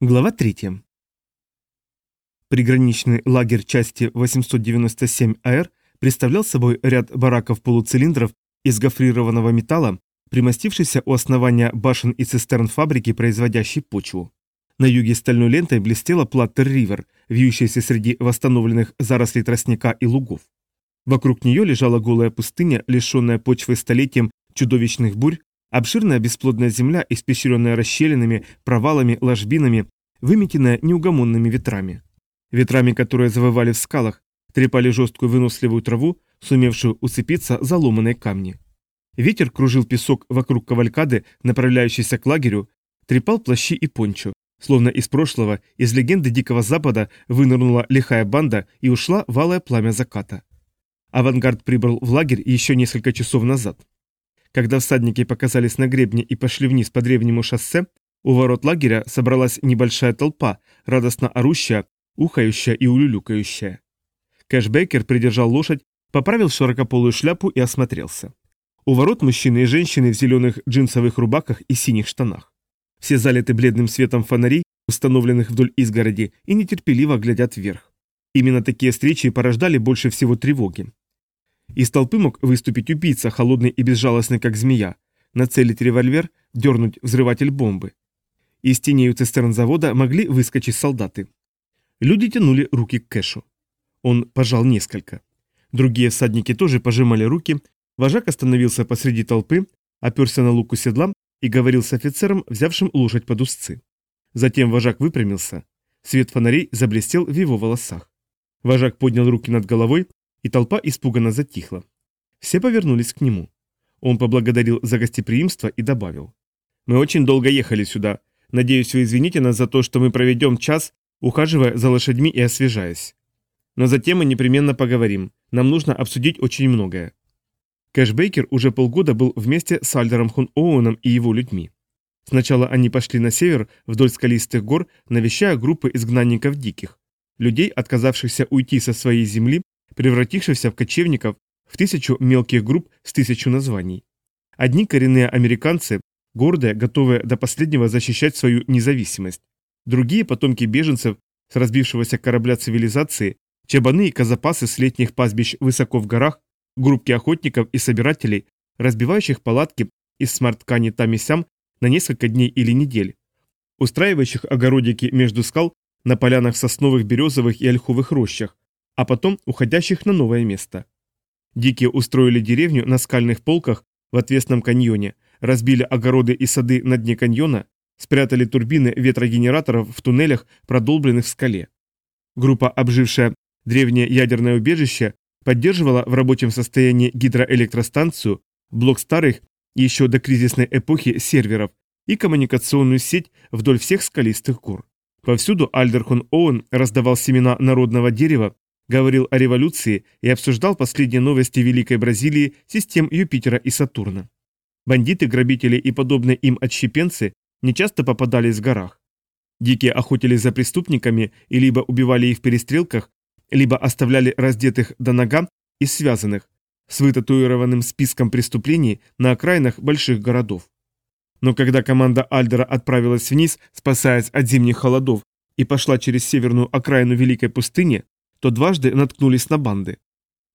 Глава 3. Приграничный лагерь части 897 АР представлял собой ряд бараков-полуцилиндров из гофрированного металла, примостившийся у основания башен и цистерн фабрики, производящей почву. На юге стальной лентой блестела Платтер-Ривер, вьющаяся среди восстановленных зарослей тростника и лугов. Вокруг нее лежала голая пустыня, лишенная почвы столетием чудовищных бурь, Обширная бесплодная земля, испещренная расщелинами, провалами, ложбинами, выметенная неугомонными ветрами. Ветрами, которые завывали в скалах, трепали жесткую выносливую траву, сумевшую уцепиться за ломаные камни. Ветер кружил песок вокруг кавалькады, направляющейся к лагерю, трепал плащи и пончо. Словно из прошлого, из легенды Дикого Запада вынырнула лихая банда и ушла валое пламя заката. Авангард прибыл в лагерь еще несколько часов назад. Когда всадники показались на гребне и пошли вниз по древнему шоссе, у ворот лагеря собралась небольшая толпа, радостно орущая, ухающая и улюлюкающая. Кэш Бейкер придержал лошадь, поправил широкополую шляпу и осмотрелся. У ворот мужчины и женщины в зеленых джинсовых рубаках и синих штанах. Все залиты бледным светом фонарей, установленных вдоль изгороди, и нетерпеливо глядят вверх. Именно такие встречи порождали больше всего тревоги. Из толпы мог выступить убийца, холодный и безжалостный, как змея, нацелить револьвер, дернуть взрыватель бомбы. Из теней у цистерн-завода могли выскочить солдаты. Люди тянули руки к Кэшу. Он пожал несколько. Другие всадники тоже пожимали руки. Вожак остановился посреди толпы, оперся на луку седла и говорил с офицером, взявшим лошадь под узцы. Затем вожак выпрямился. Свет фонарей заблестел в его волосах. Вожак поднял руки над головой, и толпа испуганно затихла. Все повернулись к нему. Он поблагодарил за гостеприимство и добавил. «Мы очень долго ехали сюда. Надеюсь, вы извините нас за то, что мы проведем час, ухаживая за лошадьми и освежаясь. Но затем мы непременно поговорим. Нам нужно обсудить очень многое». Кэш Бейкер уже полгода был вместе с Альдером Хун Оуэном и его людьми. Сначала они пошли на север вдоль скалистых гор, навещая группы изгнанников диких, людей, отказавшихся уйти со своей земли превратившихся в кочевников в тысячу мелких групп с тысячу названий. Одни коренные американцы, гордые, готовые до последнего защищать свою независимость. Другие потомки беженцев с разбившегося корабля цивилизации, чабаны и казапасы с летних пастбищ высоко в горах, группки охотников и собирателей, разбивающих палатки из смарт-ткани там и сям на несколько дней или недель, устраивающих огородики между скал на полянах сосновых, березовых и ольховых рощах, а потом уходящих на новое место. Дикие устроили деревню на скальных полках в отвесном каньоне, разбили огороды и сады на дне каньона, спрятали турбины ветрогенераторов в туннелях, продолбленных в скале. Группа, обжившая древнее ядерное убежище, поддерживала в рабочем состоянии гидроэлектростанцию, блок старых, еще до кризисной эпохи, серверов и коммуникационную сеть вдоль всех скалистых гор. Повсюду Альдерхон Оуэн раздавал семена народного дерева, говорил о революции и обсуждал последние новости Великой Бразилии, систем Юпитера и Сатурна. Бандиты, грабители и подобные им отщепенцы нечасто попадались в горах. Дикие охотились за преступниками и либо убивали их в перестрелках, либо оставляли раздетых до нога и связанных, с вытатуированным списком преступлений на окраинах больших городов. Но когда команда Альдера отправилась вниз, спасаясь от зимних холодов, и пошла через северную окраину Великой пустыни, то дважды наткнулись на банды.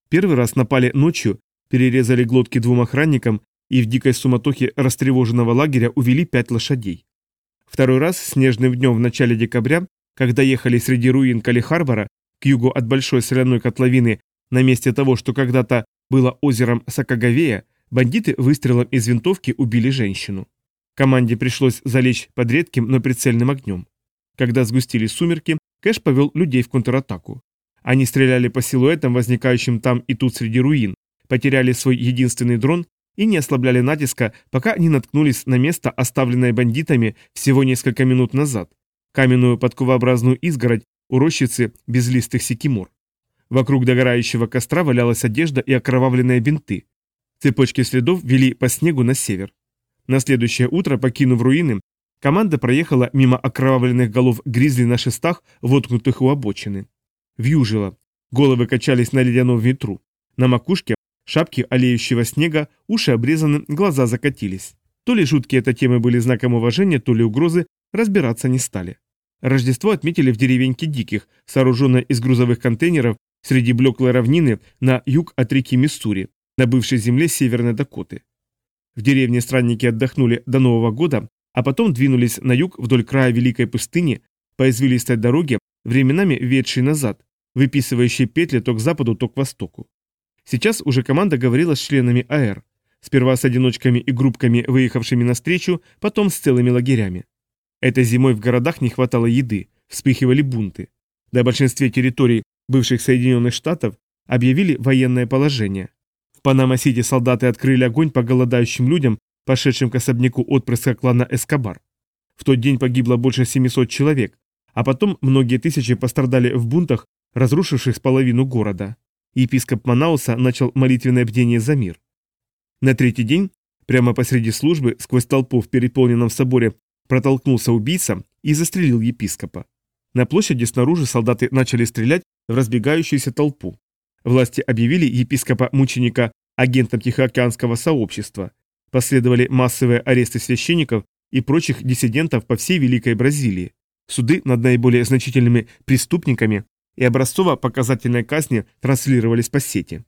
Первый раз напали ночью, перерезали глотки двум охранникам и в дикой суматохе растревоженного лагеря увели пять лошадей. Второй раз снежным днем в начале декабря, когда ехали среди руин Калихарбора к югу от большой соляной котловины на месте того, что когда-то было озером Сакагавея, бандиты выстрелом из винтовки убили женщину. Команде пришлось залечь под редким, но прицельным огнем. Когда сгустились сумерки, Кэш повел людей в контратаку. Они стреляли по силуэтам, возникающим там и тут среди руин, потеряли свой единственный дрон и не ослабляли натиска, пока не наткнулись на место, оставленное бандитами всего несколько минут назад. Каменную подковообразную изгородь у рощицы безлистых сикимор. Вокруг догорающего костра валялась одежда и окровавленные бинты. Цепочки следов вели по снегу на север. На следующее утро, покинув руины, команда проехала мимо окровавленных голов гризли на шестах, воткнутых у обочины. Вьюжило. Головы качались на ледяном ветру. На макушке шапки олеющего снега, уши обрезаны, глаза закатились. То ли жуткие это темы были знаком уважения, то ли угрозы, разбираться не стали. Рождество отметили в деревеньке Диких, сооруженной из грузовых контейнеров среди блеклой равнины на юг от реки Миссури, на бывшей земле Северной Дакоты. В деревне странники отдохнули до Нового года, а потом двинулись на юг вдоль края Великой пустыни по извилистой дороге, временами ведшей назад, выписывающей петли то к западу, то к востоку. Сейчас уже команда говорила с членами АР, сперва с одиночками и группками, выехавшими навстречу, потом с целыми лагерями. Этой зимой в городах не хватало еды, вспыхивали бунты. На большинстве территорий бывших Соединенных Штатов объявили военное положение. В Панама-Сити солдаты открыли огонь по голодающим людям, пошедшим к особняку отпрыска клана Эскобар. В тот день погибло больше 700 человек, а потом многие тысячи пострадали в бунтах, разрушивших половину города. Епископ Манауса начал молитвенное бдение за мир. На третий день, прямо посреди службы, сквозь толпу в переполненном соборе, протолкнулся убийца и застрелил епископа. На площади снаружи солдаты начали стрелять в разбегающуюся толпу. Власти объявили епископа-мученика агентом Тихоокеанского сообщества. Последовали массовые аресты священников и прочих диссидентов по всей Великой Бразилии. Суды над наиболее значительными преступниками и образцово-показательной казни транслировались по сети.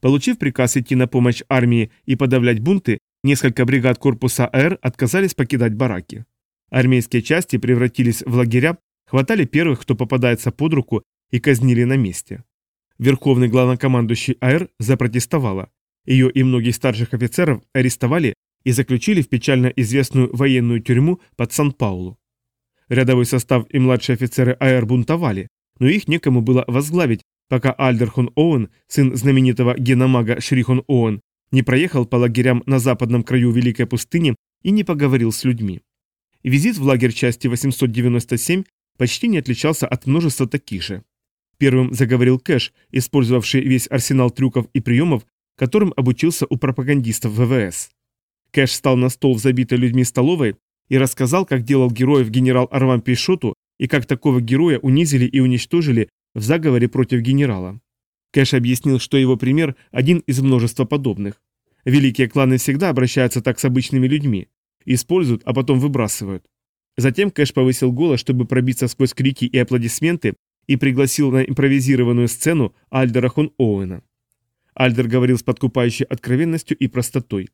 Получив приказ идти на помощь армии и подавлять бунты, несколько бригад корпуса АР отказались покидать бараки. Армейские части превратились в лагеря, хватали первых, кто попадается под руку, и казнили на месте. Верховный главнокомандующий АР запротестовала. Ее и многих старших офицеров арестовали и заключили в печально известную военную тюрьму под Сан-Паулу. Рядовой состав и младшие офицеры АР бунтовали, но их некому было возглавить, пока Альдерхон Оуэн, сын знаменитого геномага Шрихон Оуэн, не проехал по лагерям на западном краю Великой пустыни и не поговорил с людьми. Визит в лагерь части 897 почти не отличался от множества таких же. Первым заговорил Кэш, использовавший весь арсенал трюков и приемов, которым обучился у пропагандистов ВВС. Кэш стал на стол в забитой людьми столовой и рассказал, как делал героев генерал Арван Пейшоту и как такого героя унизили и уничтожили в заговоре против генерала. Кэш объяснил, что его пример один из множества подобных. Великие кланы всегда обращаются так с обычными людьми. Используют, а потом выбрасывают. Затем Кэш повысил голос, чтобы пробиться сквозь крики и аплодисменты, и пригласил на импровизированную сцену Альдера Хон Оуэна. Альдер говорил с подкупающей откровенностью и простотой.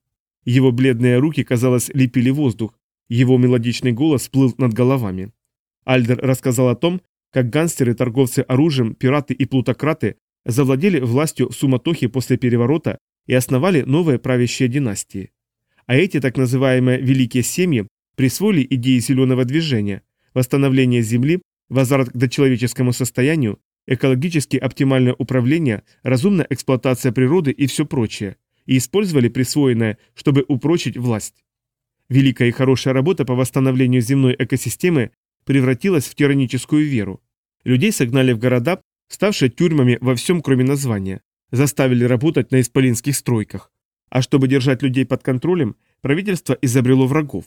Его бледные руки, казалось, лепили воздух, его мелодичный голос плыл над головами. Альдер рассказал о том, как гангстеры, торговцы оружием, пираты и плутократы завладели властью суматохи после переворота и основали новые правящие династии. А эти так называемые «великие семьи» присвоили идеи зеленого движения, восстановления земли, возврат к дочеловеческому состоянию, экологически оптимальное управление, разумная эксплуатация природы и все прочее, и использовали присвоенное, чтобы упрочить власть. Великая и хорошая работа по восстановлению земной экосистемы превратилась в тираническую веру. Людей согнали в города, ставшие тюрьмами во всем, кроме названия, заставили работать на исполинских стройках. А чтобы держать людей под контролем, правительство изобрело врагов.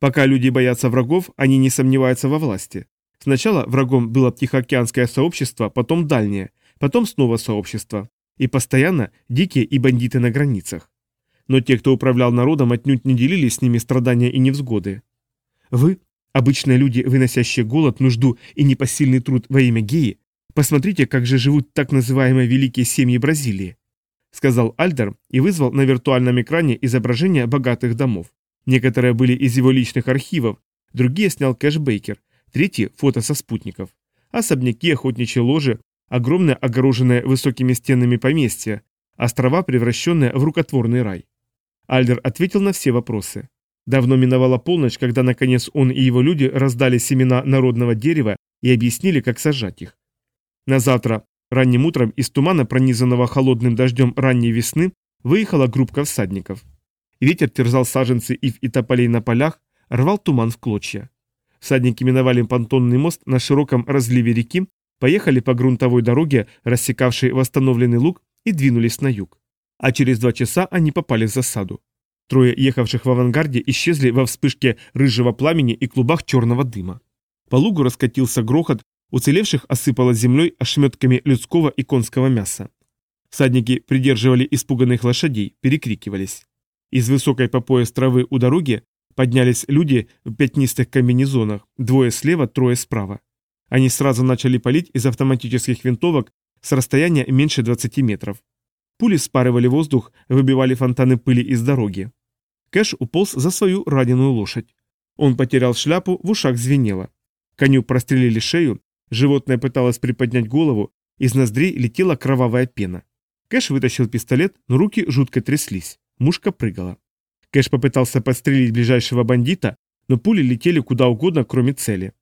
Пока люди боятся врагов, они не сомневаются во власти. Сначала врагом было Тихоокеанское сообщество, потом дальнее, потом снова сообщество. И постоянно дикие и бандиты на границах. Но те, кто управлял народом, отнюдь не делили с ними страдания и невзгоды. Вы, обычные люди, выносящие голод, нужду и непосильный труд во имя геи, посмотрите, как же живут так называемые великие семьи Бразилии сказал Альдер и вызвал на виртуальном экране изображения богатых домов. Некоторые были из его личных архивов, другие снял Кэш Бейкер, третьи – фото со спутников. Особняки, охотничьи ложи, огромные огороженные высокими стенами поместья, острова, превращенные в рукотворный рай. Альдер ответил на все вопросы. Давно миновала полночь, когда наконец он и его люди раздали семена народного дерева и объяснили, как сажать их. На завтра Ранним утром из тумана, пронизанного холодным дождем ранней весны, выехала группка всадников. Ветер терзал саженцы ив и тополей на полях, рвал туман в клочья. Всадники миновали понтонный мост на широком разливе реки, поехали по грунтовой дороге, рассекавшей восстановленный луг, и двинулись на юг. А через два часа они попали в засаду. Трое ехавших в авангарде исчезли во вспышке рыжего пламени и клубах черного дыма. По лугу раскатился грохот, Уцелевших осыпало землей ошметками людского и конского мяса. Всадники придерживали испуганных лошадей, перекрикивались. Из высокой по пояс травы у дороги Поднялись люди в пятнистых комбинезонах, двое слева, трое справа. Они сразу начали палить из автоматических винтовок с расстояния меньше 20 метров. Пули спарывали воздух, выбивали фонтаны пыли из дороги. Кэш уполз за свою раненую лошадь. Он потерял шляпу, в ушах звенело. Коню прострелили шею, животное пыталось приподнять голову, из ноздрей летела кровавая пена. Кэш вытащил пистолет, но руки жутко тряслись. Мушка прыгала. Кэш попытался подстрелить ближайшего бандита, но пули летели куда угодно, кроме цели.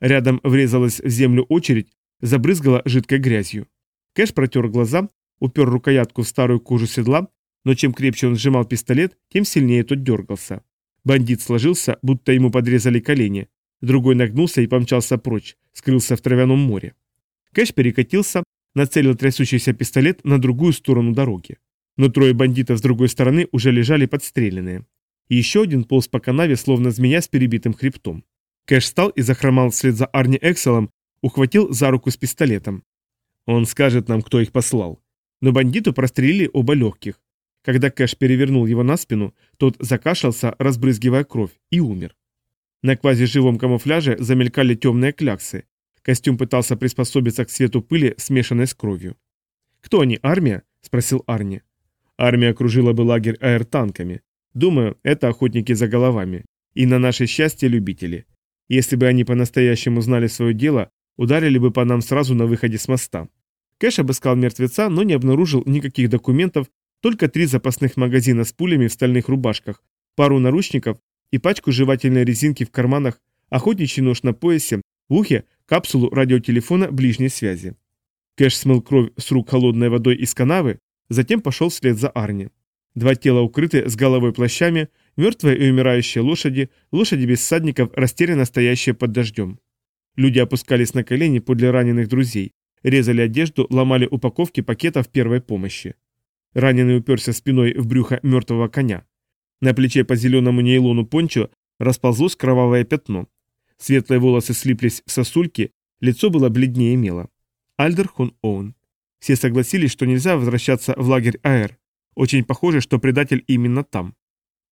Рядом врезалась в землю очередь, забрызгала жидкой грязью. Кэш протер глаза, упер рукоятку в старую кожу седла, но чем крепче он сжимал пистолет, тем сильнее тот дергался. Бандит сложился, будто ему подрезали колени. Другой нагнулся и помчался прочь, скрылся в травяном море. Кэш перекатился, нацелил трясущийся пистолет на другую сторону дороги. Но трое бандитов с другой стороны уже лежали подстреленные. И еще один полз по канаве, словно змея с перебитым хребтом. Кэш встал и захромал вслед за Арни Экселом, ухватил за руку с пистолетом. Он скажет нам, кто их послал. Но бандиту прострелили оба легких. Когда Кэш перевернул его на спину, тот закашлялся, разбрызгивая кровь, и умер. На квазиживом камуфляже замелькали темные кляксы. Костюм пытался приспособиться к свету пыли, смешанной с кровью. «Кто они, армия?» – спросил Арни. Армия окружила бы лагерь аэртанками. Думаю, это охотники за головами. И на наше счастье любители. Если бы они по-настоящему знали свое дело, ударили бы по нам сразу на выходе с моста. Кэш обыскал мертвеца, но не обнаружил никаких документов, только три запасных магазина с пулями в стальных рубашках, пару наручников и пачку жевательной резинки в карманах, охотничий нож на поясе, в ухе капсулу радиотелефона ближней связи. Кэш смыл кровь с рук холодной водой из канавы, затем пошел вслед за Арни. Два тела укрыты с головой плащами, мертвые и умирающие лошади, лошади без всадников, растерянно стоящие под дождем. Люди опускались на колени подле раненых друзей, резали одежду, ломали упаковки пакетов первой помощи. Раненый уперся спиной в брюхо мертвого коня. На плече по зеленому нейлону пончо расползлось кровавое пятно. Светлые волосы слиплись в сосульки, лицо было бледнее мела. Альдер Хон Оуэн. Все согласились, что нельзя возвращаться в лагерь АЭР. Очень похоже, что предатель именно там.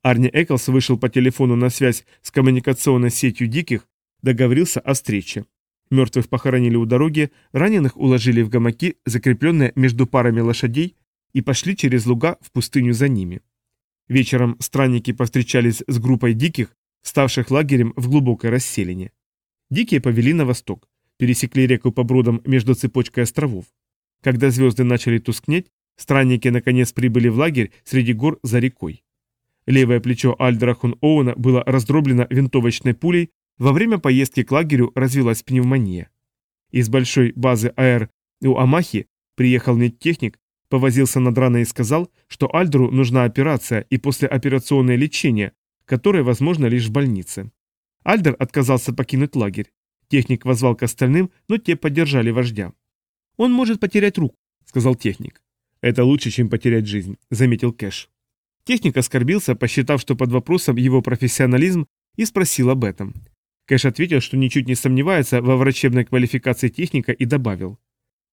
Арни Эклс вышел по телефону на связь с коммуникационной сетью диких, договорился о встрече. Мертвых похоронили у дороги, раненых уложили в гамаки, закрепленные между парами лошадей, и пошли через луга в пустыню за ними. Вечером странники повстречались с группой диких, ставших лагерем в глубокой расселине. Дикие повели на восток, пересекли реку по бродам между цепочкой островов. Когда звезды начали тускнеть, странники наконец прибыли в лагерь среди гор за рекой. Левое плечо Альдера Хун Оуэна было раздроблено винтовочной пулей, во время поездки к лагерю развилась пневмония. Из большой базы АЭР у Амахи приехал медтехник, повозился над раной и сказал, что Альдеру нужна операция и послеоперационное лечение, которое возможно лишь в больнице. Альдер отказался покинуть лагерь. Техник возвал к остальным, но те поддержали вождя. «Он может потерять руку», — сказал техник. «Это лучше, чем потерять жизнь», — заметил Кэш. Техник оскорбился, посчитав, что под вопросом его профессионализм, и спросил об этом. Кэш ответил, что ничуть не сомневается во врачебной квалификации техника и добавил.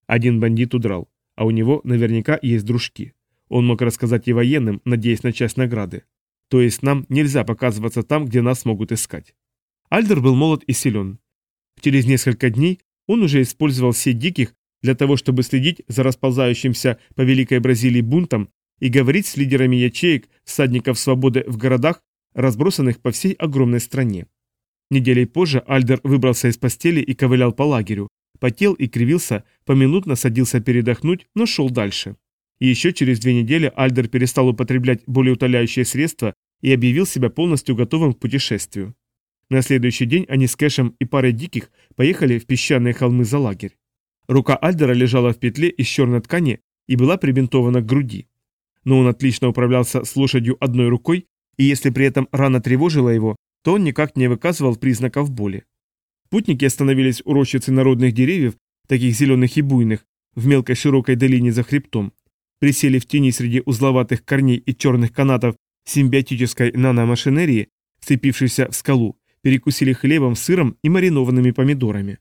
Один бандит удрал а у него наверняка есть дружки. Он мог рассказать и военным, надеясь на часть награды. То есть нам нельзя показываться там, где нас могут искать. Альдер был молод и силен. Через несколько дней он уже использовал сеть диких для того, чтобы следить за расползающимся по Великой Бразилии бунтом и говорить с лидерами ячеек всадников свободы в городах, разбросанных по всей огромной стране. Неделей позже Альдер выбрался из постели и ковылял по лагерю, потел и кривился, поминутно садился передохнуть, но шел дальше. И еще через две недели Альдер перестал употреблять более утоляющие средства и объявил себя полностью готовым к путешествию. На следующий день они с Кэшем и парой диких поехали в песчаные холмы за лагерь. Рука Альдера лежала в петле из черной ткани и была прибинтована к груди. Но он отлично управлялся с лошадью одной рукой, и если при этом рана тревожила его, то он никак не выказывал признаков боли. Путники остановились у рощицы народных деревьев, таких зеленых и буйных, в мелкой широкой долине за хребтом. Присели в тени среди узловатых корней и черных канатов симбиотической наномашинерии, вцепившейся в скалу, перекусили хлебом, сыром и маринованными помидорами.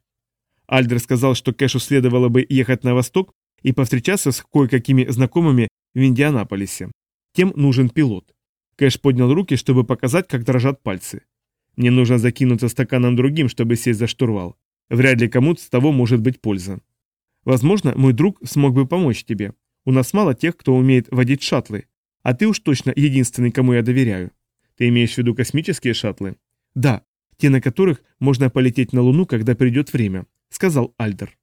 Альдер сказал, что Кэшу следовало бы ехать на восток и повстречаться с кое-какими знакомыми в Индианаполисе. Тем нужен пилот. Кэш поднял руки, чтобы показать, как дрожат пальцы. «Мне нужно закинуться стаканом другим, чтобы сесть за штурвал. Вряд ли кому-то с того может быть польза. Возможно, мой друг смог бы помочь тебе. У нас мало тех, кто умеет водить шаттлы. А ты уж точно единственный, кому я доверяю. Ты имеешь в виду космические шаттлы? Да, те, на которых можно полететь на Луну, когда придет время, сказал Альдер.